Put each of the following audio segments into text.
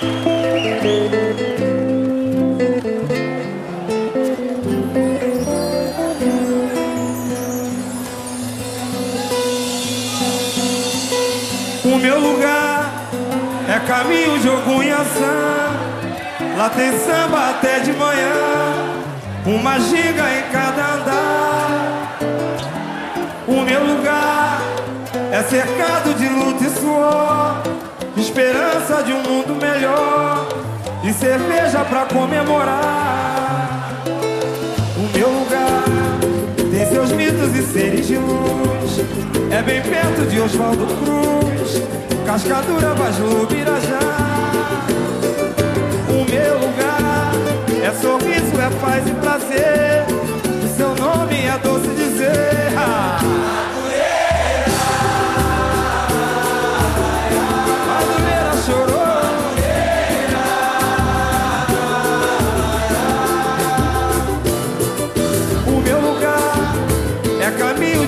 O meu lugar é caminho de Ogunhaçã. Lá tem samba até de manhã, uma giga em cada andar. O meu lugar é cercado de luta e suor, esperança de um mundo melhor e cerveja pra comemorar. O meu lugar tem seus mitos e seres de luz, é bem perto de Oswaldo Cruz, Cascadura, Baju,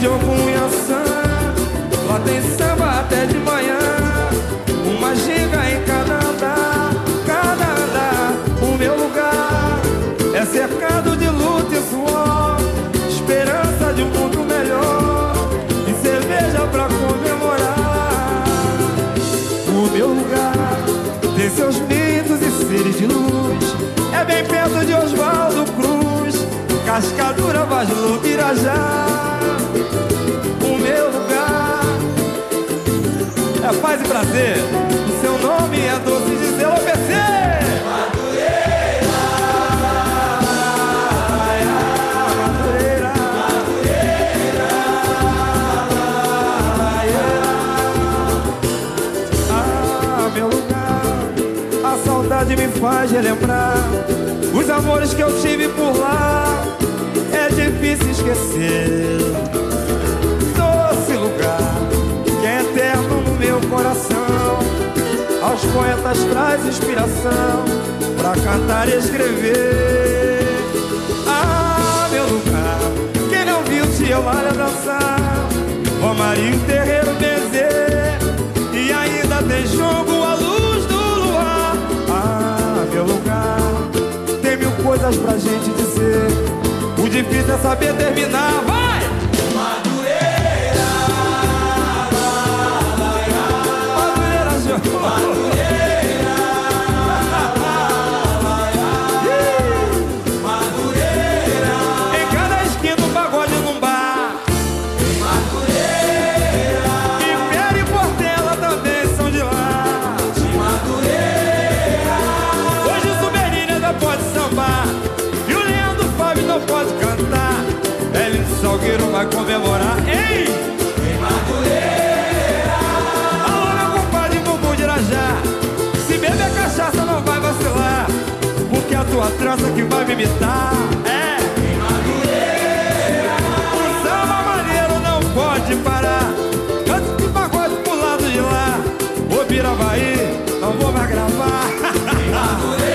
de Ogunhaçã. Lá tem samba até de manhã. Uma giga em cada andar, cada andar. O meu lugar é cercado de luta e suor. Esperança de um mundo melhor. E cerveja pra comemorar. O meu lugar tem seus mitos e seres de luz. É bem perto de Oswaldo Cruz, Cascadura, Vaslu, Pirajá. É paz e prazer. O seu nome é doce de. Madureira. Ah, a saudade me faz relembrar os amores que eu tive por lá. É difícil esquecer. Poetas traz inspiração pra cantar e escrever. Ah, meu lugar, quem não viu te eu lá dançar. Romarinho, terreiro, benzer E ainda tem jogo à luz do luar Ah, meu lugar Tem mil coisas pra gente dizer O difícil é saber terminar Vai! Salgueiro vai comemorar. Ei! Em Madureira. Alô, meu compadre Bumbum de Irajá. Se beber cachaça não vai vacilar. Porque a tua trança que vai me imitar. É! Em Madureira. O samba maneiro não pode parar. Cante de pagode pro lado de lá. Ô Biravaí, não vou mais gravar.